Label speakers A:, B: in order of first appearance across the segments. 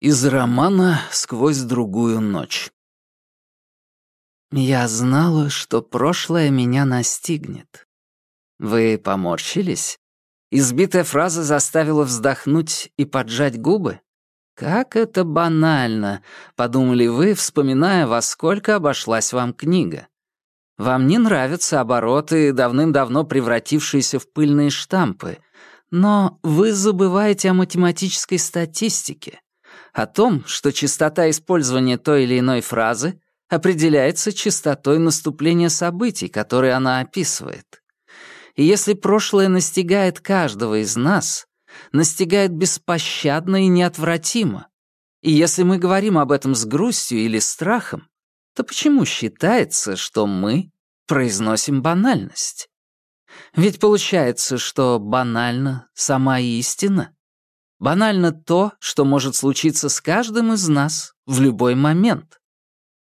A: Из романа «Сквозь другую ночь».
B: Я знала, что прошлое меня настигнет. Вы поморщились? Избитая фраза заставила вздохнуть и поджать губы? Как это банально, подумали вы, вспоминая, во сколько обошлась вам книга. Вам не нравятся обороты, давным-давно превратившиеся в пыльные штампы, но вы забываете о математической статистике, о том, что частота использования той или иной фразы определяется частотой наступления событий, которые она описывает. И если прошлое настигает каждого из нас, настигает беспощадно и неотвратимо, и если мы говорим об этом с грустью или страхом, то почему считается, что мы произносим банальность? Ведь получается, что банально сама истина. Банально то, что может случиться с каждым из нас в любой момент.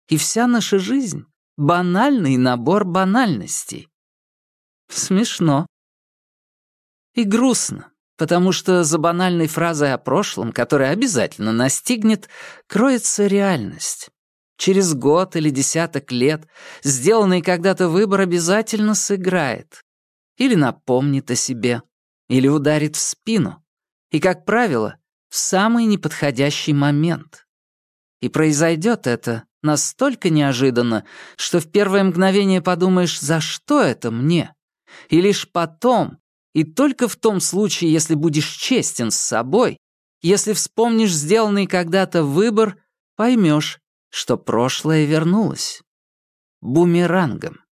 B: И вся наша жизнь — банальный набор банальностей. Смешно. И грустно, потому что за банальной фразой о прошлом, которая обязательно настигнет, кроется реальность. Через год или десяток лет сделанный когда-то выбор обязательно сыграет. Или напомнит о себе, или ударит в спину. И, как правило, в самый неподходящий момент. И произойдет это настолько неожиданно, что в первое мгновение подумаешь, за что это мне? И лишь потом, и только в том случае, если будешь честен с собой, если вспомнишь сделанный когда-то выбор, поймешь, что прошлое вернулось. Бумерангом.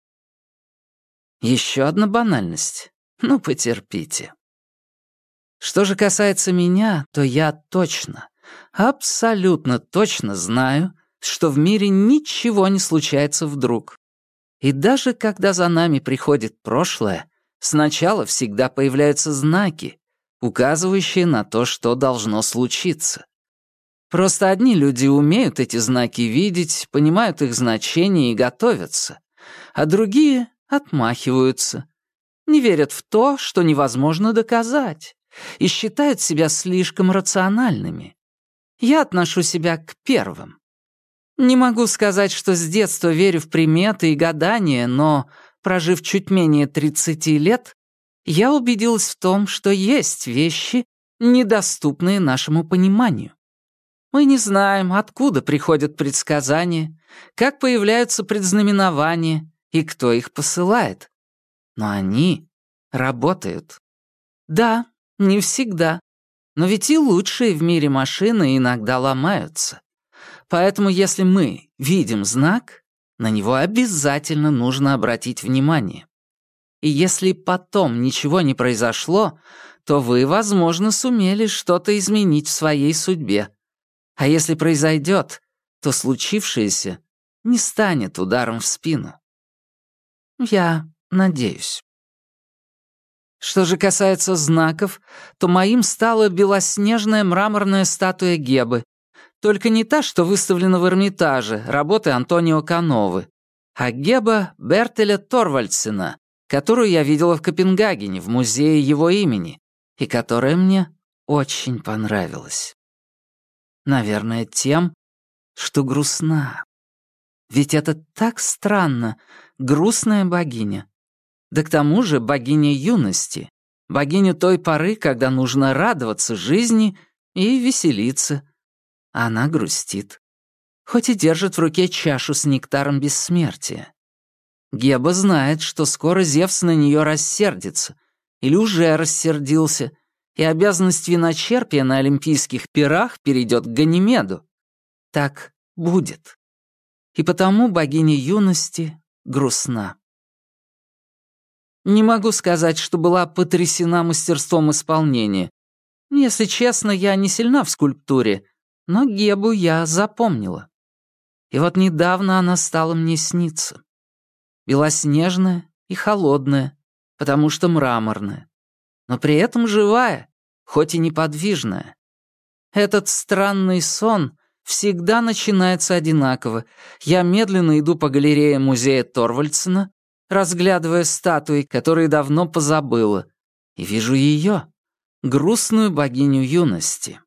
B: Еще одна банальность. Ну, потерпите. Что же касается меня, то я точно, абсолютно точно знаю, что в мире ничего не случается вдруг. И даже когда за нами приходит прошлое, сначала всегда появляются знаки, указывающие на то, что должно случиться. Просто одни люди умеют эти знаки видеть, понимают их значение и готовятся, а другие отмахиваются, не верят в то, что невозможно доказать и считают себя слишком рациональными. Я отношу себя к первым. Не могу сказать, что с детства верю в приметы и гадания, но, прожив чуть менее 30 лет, я убедилась в том, что есть вещи, недоступные нашему пониманию. Мы не знаем, откуда приходят предсказания, как появляются предзнаменования и кто их посылает. Но они работают. Да, не всегда. Но ведь и лучшие в мире машины иногда ломаются. Поэтому если мы видим знак, на него обязательно нужно обратить внимание. И если потом ничего не произошло, то вы, возможно, сумели что-то изменить в своей судьбе. А если произойдет, то случившееся не станет ударом в спину. Я надеюсь. Что же касается знаков, то моим стала белоснежная мраморная статуя Гебы. Только не та, что выставлена в Эрмитаже, работы Антонио Кановы, а Геба Бертеля Торвальдсена, которую я видела в Копенгагене, в музее его имени, и которая мне очень понравилась. Наверное, тем, что грустна. Ведь это так странно, грустная богиня. Да к тому же богиня юности, богиня той поры, когда нужно радоваться жизни и веселиться. Она грустит. Хоть и держит в руке чашу с нектаром бессмертия. Геба знает, что скоро Зевс на нее рассердится, или уже рассердился, и обязанность виночерпия на Олимпийских пирах перейдет к Ганимеду. Так будет. И потому богиня юности грустна. Не могу сказать, что была потрясена мастерством исполнения. Если честно, я не сильна в скульптуре, но Гебу я запомнила. И вот недавно она стала мне сниться. Белоснежная и холодная, потому что мраморная. Но при этом живая, хоть и неподвижная. Этот странный сон всегда начинается одинаково. Я медленно иду по галерее музея Торвальдсена, разглядывая статуи, которые давно позабыла, и вижу ее, грустную богиню юности.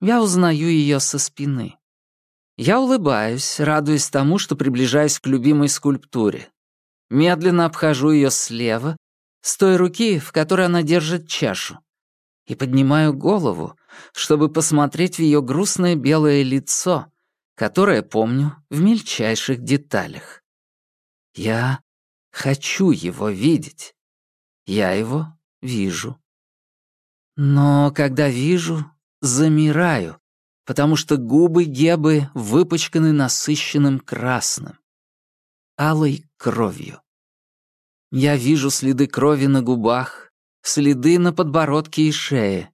B: Я узнаю ее со спины. Я улыбаюсь, радуясь тому, что приближаюсь к любимой скульптуре. Медленно обхожу ее слева, с той руки, в которой она держит чашу, и поднимаю голову, чтобы посмотреть в ее грустное белое лицо, которое помню в мельчайших деталях. Я хочу его видеть. Я его вижу. Но когда вижу, замираю, потому что губы Гебы выпачканы насыщенным красным, алой кровью. Я вижу следы крови на губах, следы на подбородке и шее.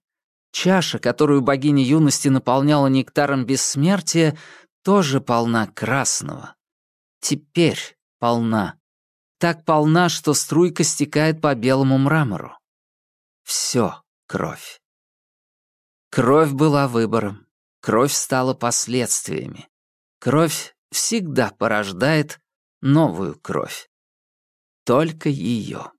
B: Чаша, которую богиня юности наполняла нектаром бессмертия, тоже полна красного. Теперь полна. Так полна, что струйка стекает по белому мрамору. Все кровь. Кровь была выбором. Кровь стала последствиями. Кровь всегда порождает новую кровь. Только ее.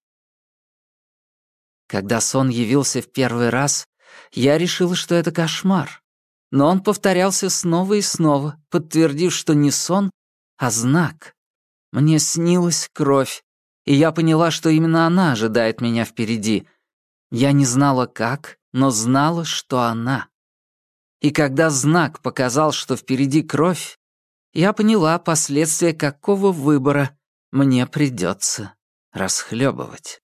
B: Когда сон явился в первый раз, я решил, что это кошмар. Но он повторялся снова и снова, подтвердив, что не сон, а знак. Мне снилась кровь, и я поняла, что именно она ожидает меня впереди. Я не знала как, но знала, что она. И когда знак показал, что впереди кровь, я поняла последствия какого выбора мне придется расхлебывать.